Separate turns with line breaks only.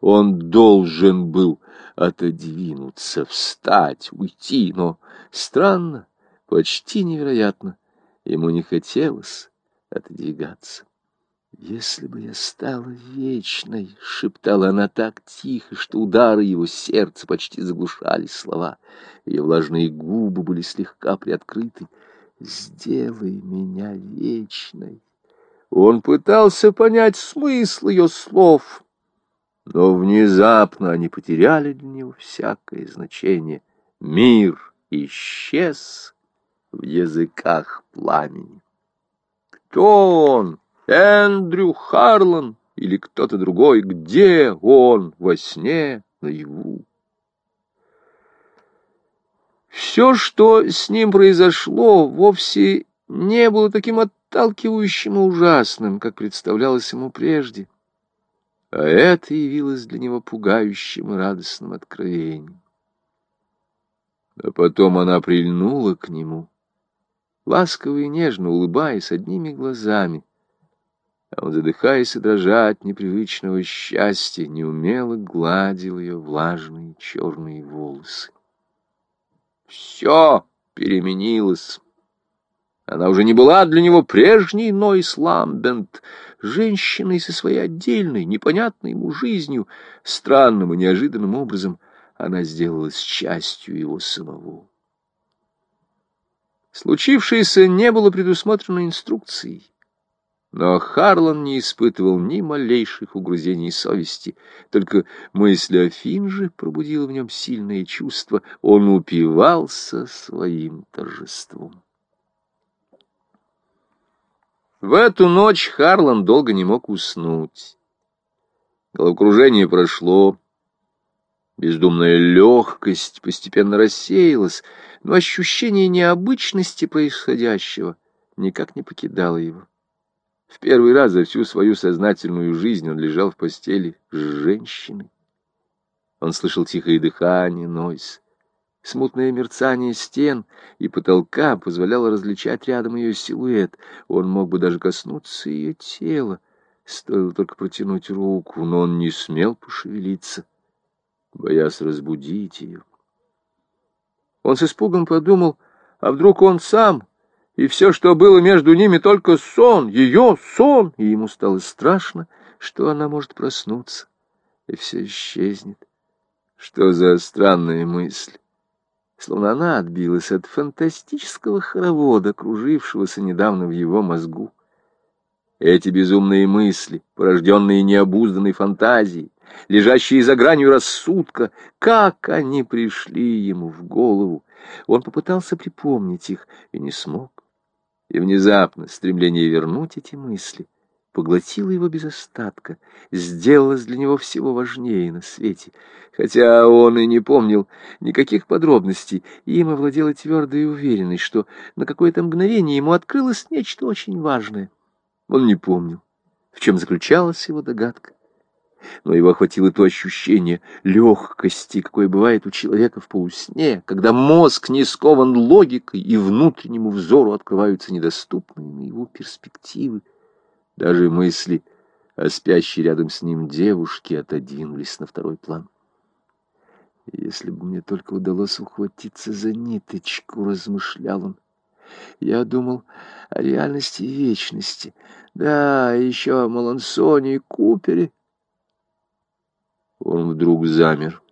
Он должен был отодвинуться, встать, уйти, но странно, почти невероятно, ему не хотелось отодвигаться. «Если бы я стала вечной», — шептала она так тихо, что удары его сердца почти заглушали слова. Ее влажные губы были слегка приоткрыты. «Сделай меня вечной». Он пытался понять смысл ее слов, но внезапно они потеряли для него всякое значение. Мир исчез в языках пламени. Кто он? Эндрю Харлан или кто-то другой? Где он? Во сне, наяву? Все, что с ним произошло, вовсе не было таким отталкивающим и ужасным, как представлялось ему прежде. А это явилось для него пугающим и радостным откровением. А потом она прильнула к нему, ласково и нежно улыбаясь одними глазами, а он, задыхаясь и дрожа от непривычного счастья, неумело гладил ее влажные черные волосы. Все переменилось. Она уже не была для него прежней Нойс Ламбент, женщиной со своей отдельной, непонятной ему жизнью, странным и неожиданным образом она сделалась частью его самого. Случившееся не было предусмотрено инструкцией. Но Харлан не испытывал ни малейших угрызений совести, только мысль о Финже пробудила в нем сильное чувство. Он упивался своим торжеством. В эту ночь Харлан долго не мог уснуть. Головокружение прошло, бездумная легкость постепенно рассеялась, но ощущение необычности происходящего никак не покидало его. В первый раз за всю свою сознательную жизнь он лежал в постели с женщиной. Он слышал тихое дыхание, нойс. Смутное мерцание стен и потолка позволяло различать рядом ее силуэт. Он мог бы даже коснуться ее тела. Стоило только протянуть руку, но он не смел пошевелиться, боясь разбудить ее. Он с испугом подумал, а вдруг он сам и все, что было между ними, только сон, ее сон, и ему стало страшно, что она может проснуться, и все исчезнет. Что за странная мысль! Словно она отбилась от фантастического хоровода, кружившегося недавно в его мозгу. Эти безумные мысли, порожденные необузданной фантазией, лежащие за гранью рассудка, как они пришли ему в голову! Он попытался припомнить их и не смог. И внезапно стремление вернуть эти мысли поглотило его без остатка, сделалось для него всего важнее на свете. Хотя он и не помнил никаких подробностей, им овладела твердая уверенность, что на какое-то мгновение ему открылось нечто очень важное. Он не помнил, в чем заключалась его догадка но его охватило то ощущение легкости, какое бывает у человека в полусне, когда мозг не скован логикой, и внутреннему взору открываются недоступные на его перспективы. Даже мысли о спящей рядом с ним девушке отодвинулись на второй план. «Если бы мне только удалось ухватиться за ниточку», — размышлял он, — «я думал о реальности и вечности». Да, еще о Малансоне и Купере. Он вдруг замер.